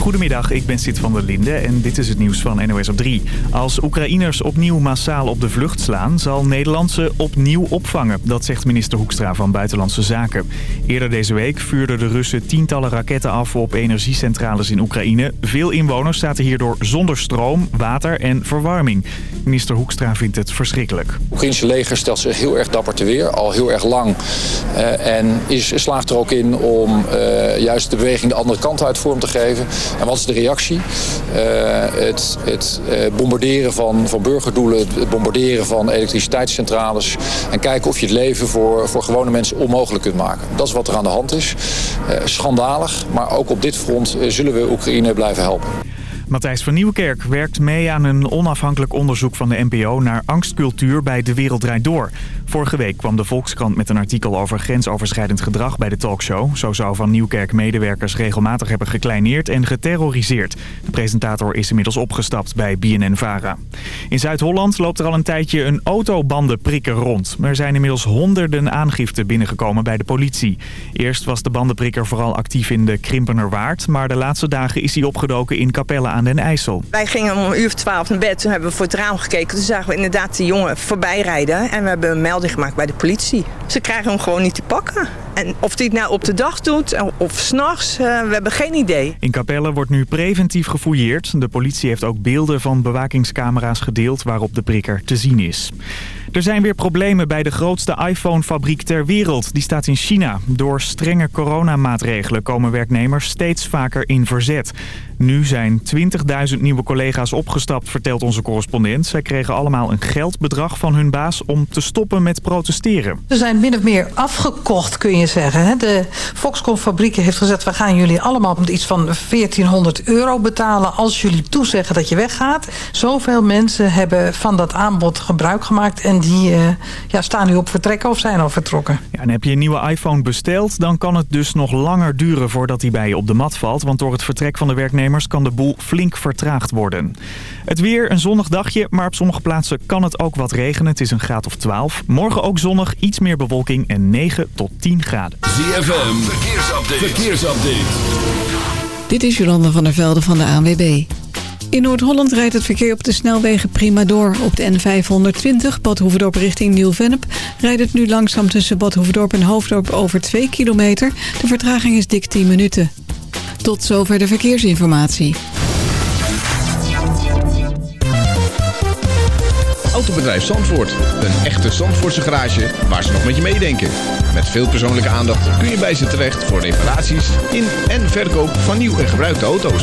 Goedemiddag, ik ben Sid van der Linde en dit is het nieuws van NOS op 3. Als Oekraïners opnieuw massaal op de vlucht slaan, zal Nederland ze opnieuw opvangen. Dat zegt minister Hoekstra van Buitenlandse Zaken. Eerder deze week vuurden de Russen tientallen raketten af op energiecentrales in Oekraïne. Veel inwoners zaten hierdoor zonder stroom, water en verwarming. Minister Hoekstra vindt het verschrikkelijk. Het Oekraïnse leger stelt zich heel erg dapper te weer, al heel erg lang. Uh, en is, slaagt er ook in om uh, juist de beweging de andere kant uit vorm te geven. En wat is de reactie? Uh, het, het bombarderen van, van burgerdoelen, het bombarderen van elektriciteitscentrales. En kijken of je het leven voor, voor gewone mensen onmogelijk kunt maken. Dat is wat er aan de hand is. schandalig, maar ook op dit front zullen we Oekraïne blijven helpen. Matthijs van Nieuwkerk werkt mee aan een onafhankelijk onderzoek van de NPO naar angstcultuur bij De Wereld Draait Door. Vorige week kwam de Volkskrant met een artikel over grensoverschrijdend gedrag bij de talkshow. Zo zou Van Nieuwkerk medewerkers regelmatig hebben gekleineerd en geterroriseerd. De presentator is inmiddels opgestapt bij BNN-Vara. In Zuid-Holland loopt er al een tijdje een autobandenprikker rond. Er zijn inmiddels honderden aangiften binnengekomen bij de politie. Eerst was de bandenprikker vooral actief in de Krimpenerwaard, maar de laatste dagen is hij opgedoken in Capelle aan den IJssel. Wij gingen om een uur of twaalf naar bed, toen hebben we voor het raam gekeken. Toen zagen we inderdaad die jongen voorbij rijden en we hebben een gemaakt bij de politie. Ze krijgen hem gewoon niet te pakken. En of hij het nou op de dag doet of s'nachts, uh, we hebben geen idee. In Capelle wordt nu preventief gefouilleerd. De politie heeft ook beelden van bewakingscamera's gedeeld waarop de prikker te zien is. Er zijn weer problemen bij de grootste iPhone-fabriek ter wereld. Die staat in China. Door strenge coronamaatregelen komen werknemers steeds vaker in verzet. Nu zijn 20.000 nieuwe collega's opgestapt, vertelt onze correspondent. Zij kregen allemaal een geldbedrag van hun baas om te stoppen met protesteren. Ze zijn min of meer afgekocht, kun je zeggen. De Foxconn-fabrieken heeft gezegd... we gaan jullie allemaal iets van 1400 euro betalen... als jullie toezeggen dat je weggaat. Zoveel mensen hebben van dat aanbod gebruik gemaakt... en die uh, ja, staan nu op vertrekken of zijn al vertrokken. Ja, en heb je een nieuwe iPhone besteld... dan kan het dus nog langer duren voordat die bij je op de mat valt. Want door het vertrek van de werknemers kan de boel flink vertraagd worden. Het weer, een zonnig dagje, maar op sommige plaatsen kan het ook wat regenen. Het is een graad of 12. Morgen ook zonnig, iets meer bewolking en 9 tot 10 graden. ZFM, verkeersupdate. verkeersupdate. Dit is Jolanda van der Velde van de ANWB. In Noord-Holland rijdt het verkeer op de snelwegen prima door. Op de N520 Bad Hoeverdorp richting Nieuw-Vennep... rijdt het nu langzaam tussen Bad Hoeverdorp en Hoofddorp over 2 kilometer. De vertraging is dik 10 minuten. Tot zover de verkeersinformatie. Autobedrijf Zandvoort. Een echte Zandvoortse garage waar ze nog met je meedenken. Met veel persoonlijke aandacht kun je bij ze terecht voor reparaties in en verkoop van nieuw en gebruikte auto's.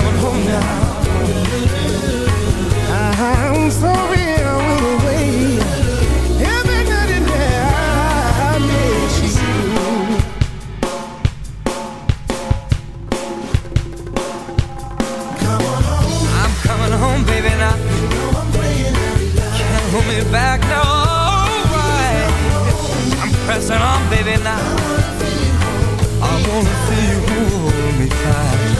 coming home now. Uh-huh, I'm so real with the every night and day I miss you. I'm coming home, baby, now. Can't hold me back now. Right. I'm pressing on, baby, now. I wanna feel you hold me tight.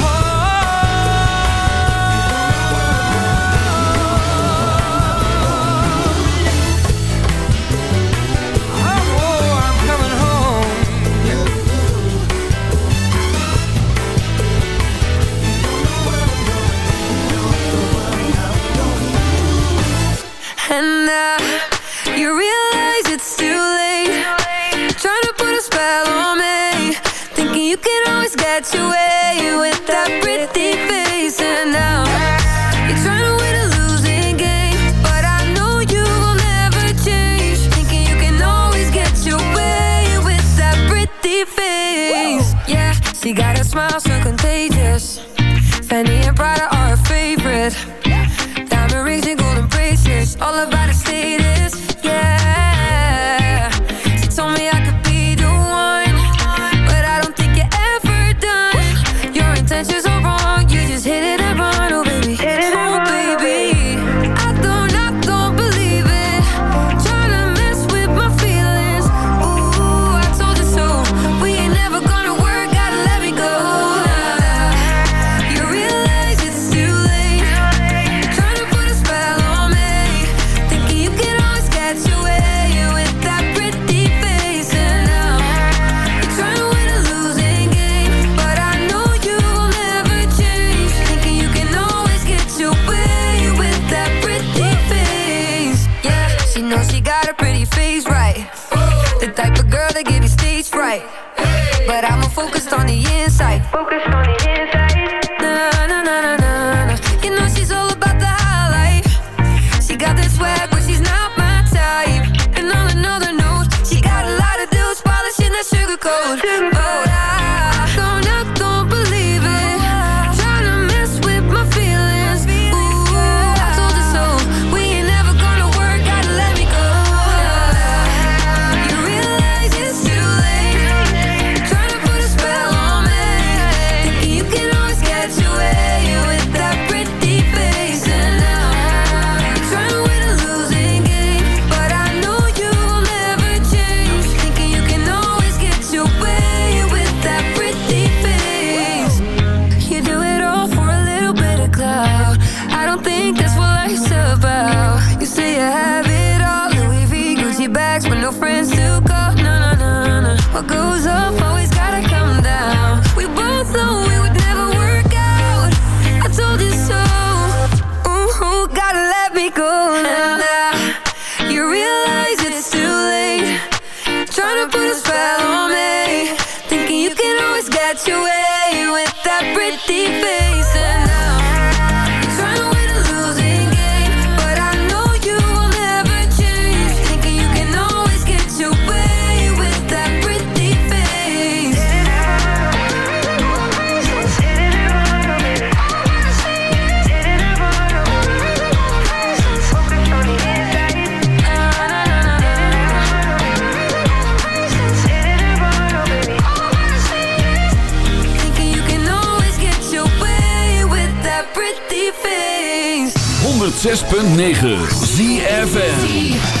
106.9 ZFN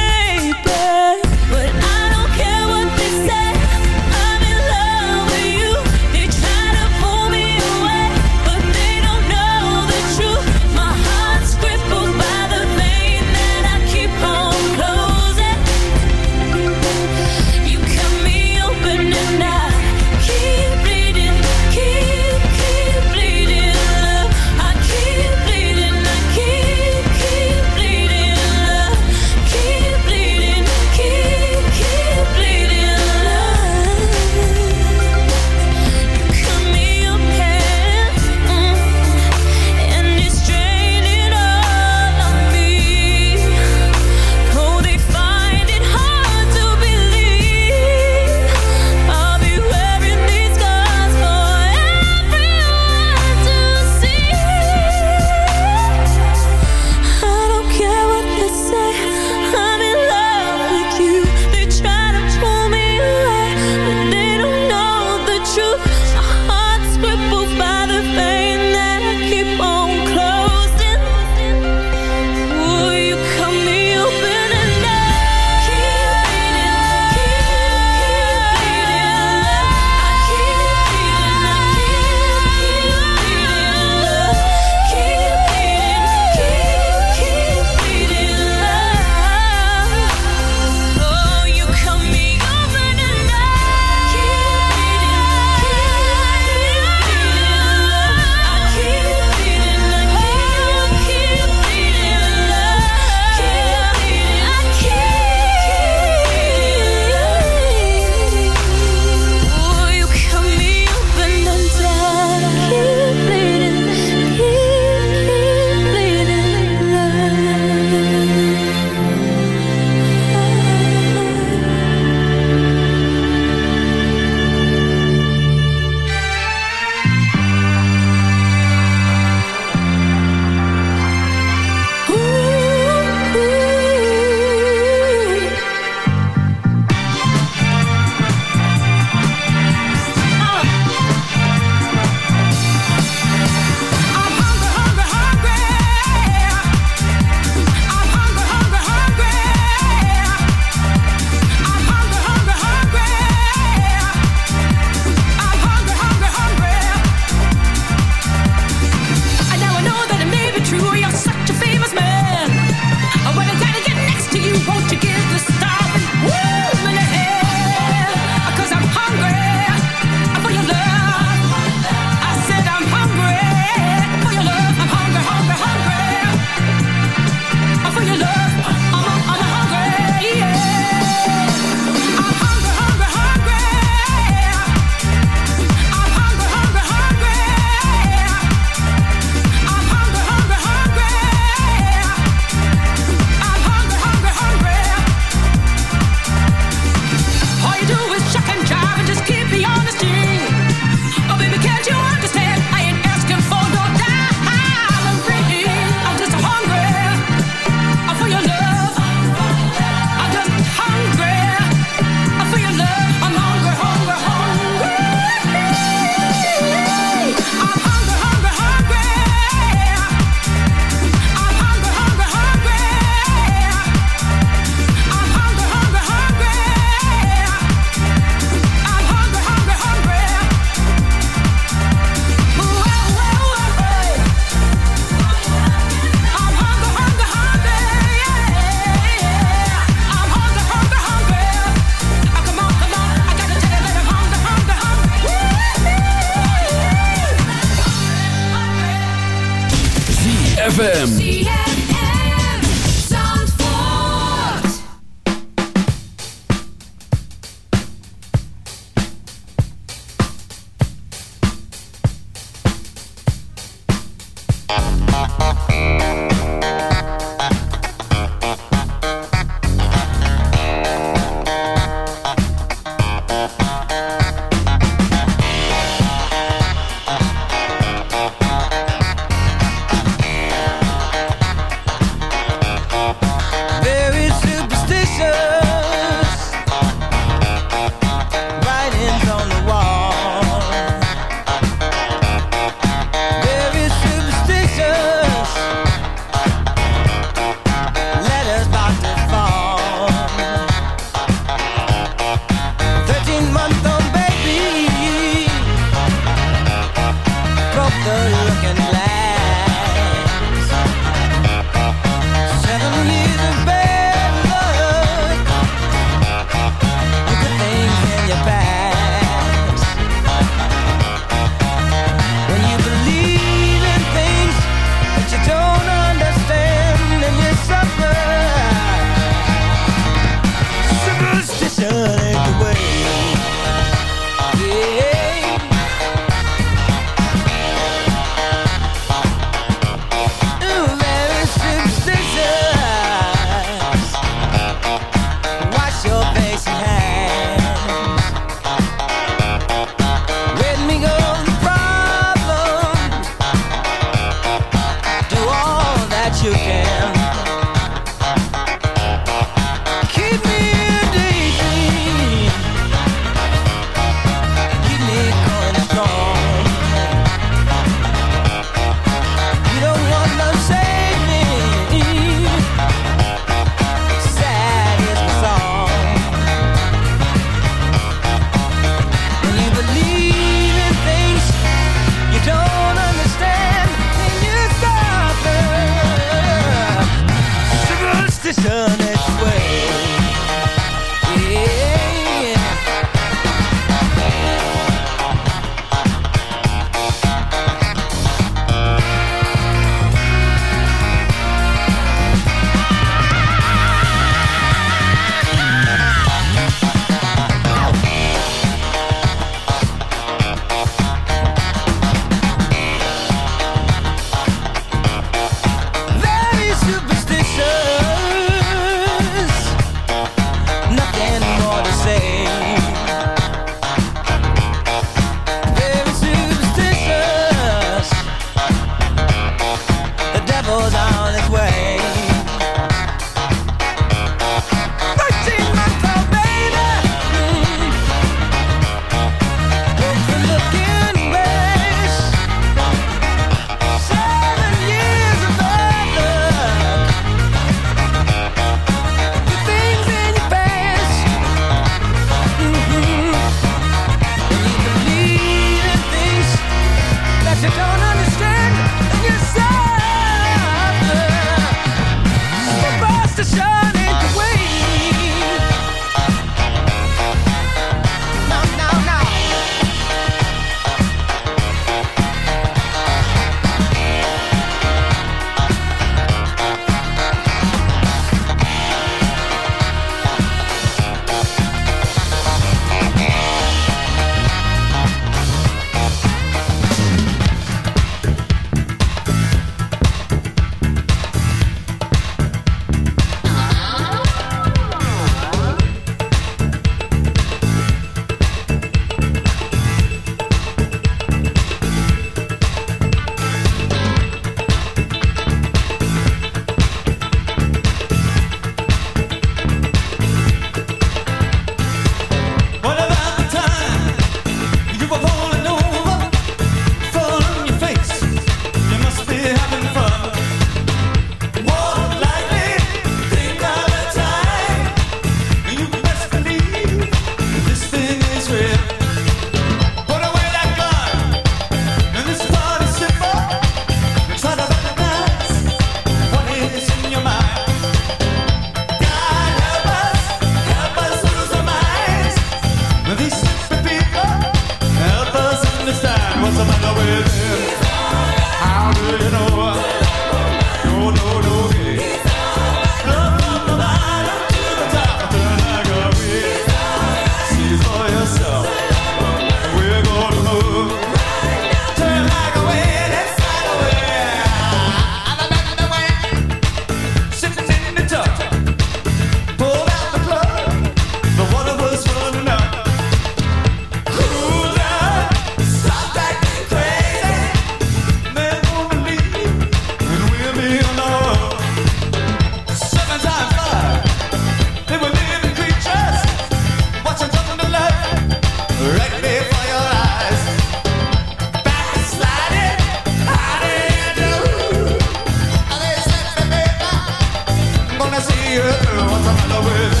What's the matter with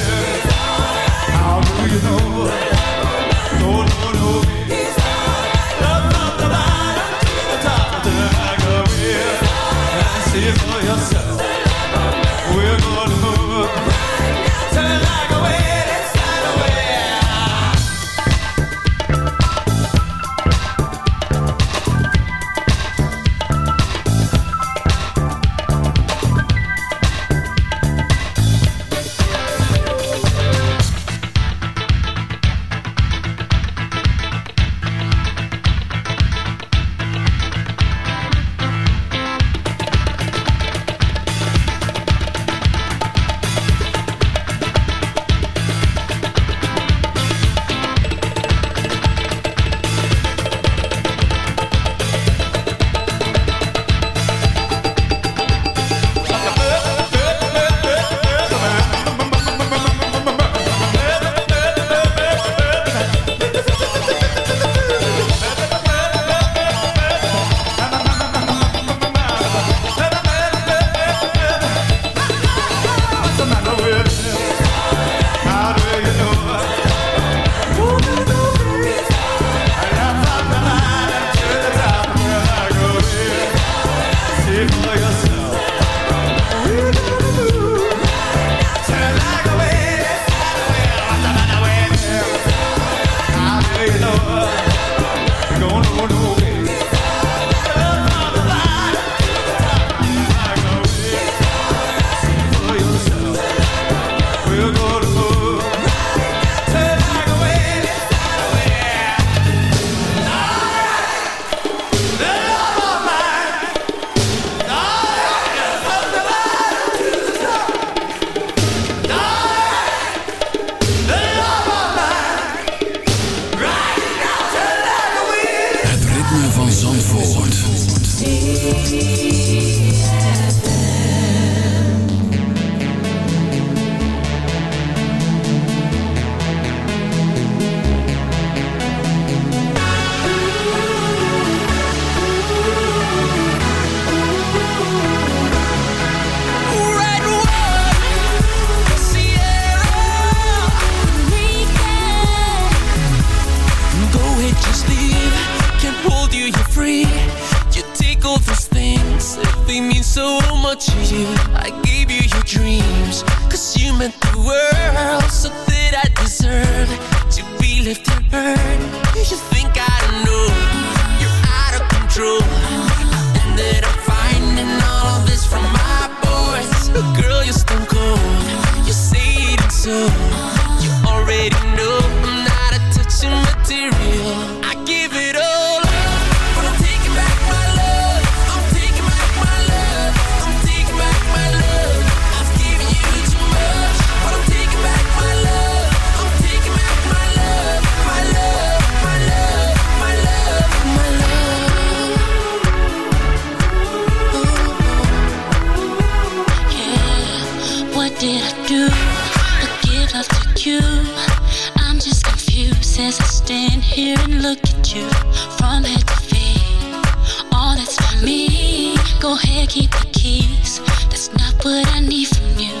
from you.